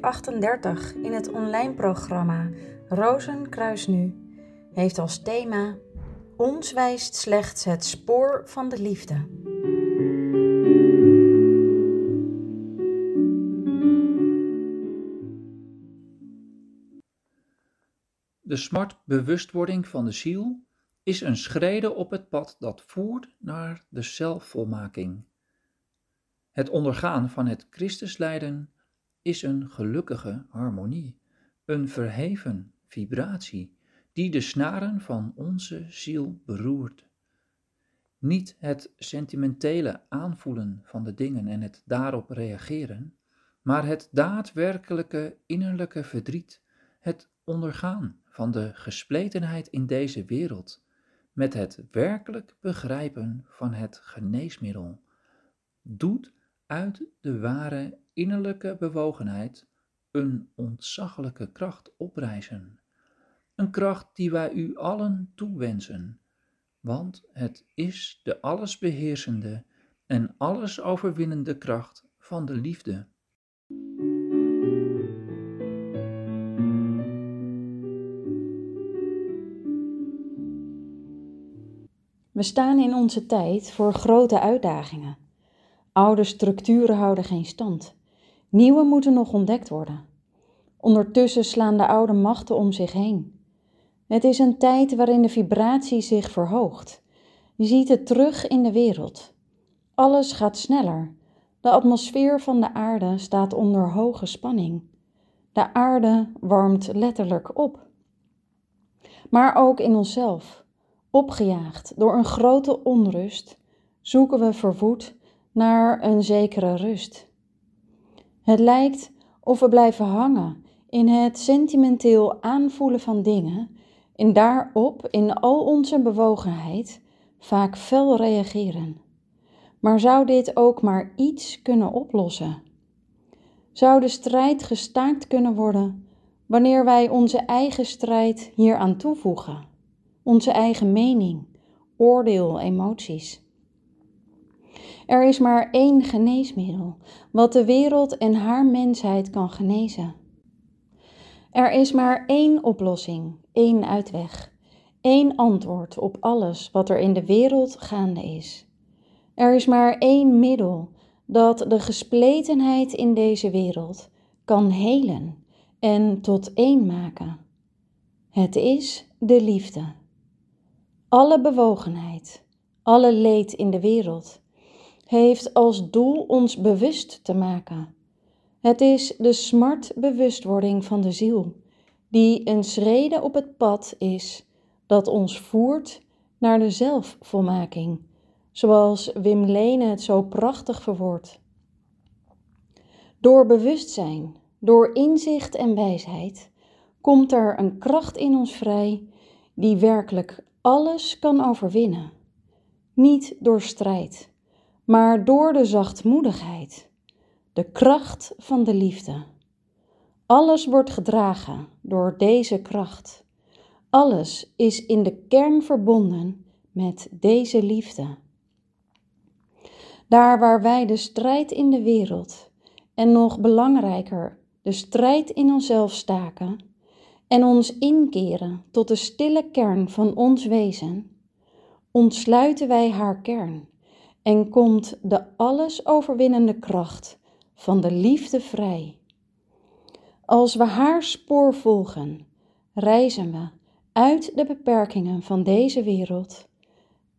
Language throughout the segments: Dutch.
38 in het online programma Rozenkruis Nu heeft als thema Ons wijst slechts het spoor van de liefde. De smart bewustwording van de ziel is een schrede op het pad dat voert naar de zelfvolmaking. Het ondergaan van het Christuslijden is een gelukkige harmonie, een verheven vibratie die de snaren van onze ziel beroert. Niet het sentimentele aanvoelen van de dingen en het daarop reageren, maar het daadwerkelijke innerlijke verdriet, het ondergaan van de gespletenheid in deze wereld, met het werkelijk begrijpen van het geneesmiddel, doet uit de ware innerlijke bewogenheid een ontzaglijke kracht oprijzen. Een kracht die wij u allen toewensen, want het is de allesbeheersende en alles overwinnende kracht van de liefde. We staan in onze tijd voor grote uitdagingen. Oude structuren houden geen stand. Nieuwe moeten nog ontdekt worden. Ondertussen slaan de oude machten om zich heen. Het is een tijd waarin de vibratie zich verhoogt. Je ziet het terug in de wereld. Alles gaat sneller. De atmosfeer van de aarde staat onder hoge spanning. De aarde warmt letterlijk op. Maar ook in onszelf, opgejaagd door een grote onrust, zoeken we verwoed naar een zekere rust. Het lijkt of we blijven hangen in het sentimenteel aanvoelen van dingen en daarop in al onze bewogenheid vaak fel reageren. Maar zou dit ook maar iets kunnen oplossen? Zou de strijd gestaakt kunnen worden wanneer wij onze eigen strijd hier aan toevoegen? Onze eigen mening, oordeel, emoties. Er is maar één geneesmiddel wat de wereld en haar mensheid kan genezen. Er is maar één oplossing, één uitweg, één antwoord op alles wat er in de wereld gaande is. Er is maar één middel dat de gespletenheid in deze wereld kan helen en tot één maken. Het is de liefde. Alle bewogenheid, alle leed in de wereld heeft als doel ons bewust te maken. Het is de smartbewustwording van de ziel, die een schrede op het pad is dat ons voert naar de zelfvolmaking, zoals Wim Lene het zo prachtig verwoordt. Door bewustzijn, door inzicht en wijsheid, komt er een kracht in ons vrij die werkelijk alles kan overwinnen. Niet door strijd, maar door de zachtmoedigheid, de kracht van de liefde. Alles wordt gedragen door deze kracht. Alles is in de kern verbonden met deze liefde. Daar waar wij de strijd in de wereld en nog belangrijker de strijd in onszelf staken en ons inkeren tot de stille kern van ons wezen, ontsluiten wij haar kern en komt de alles overwinnende kracht van de liefde vrij. Als we haar spoor volgen, reizen we uit de beperkingen van deze wereld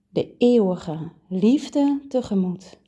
de eeuwige liefde tegemoet.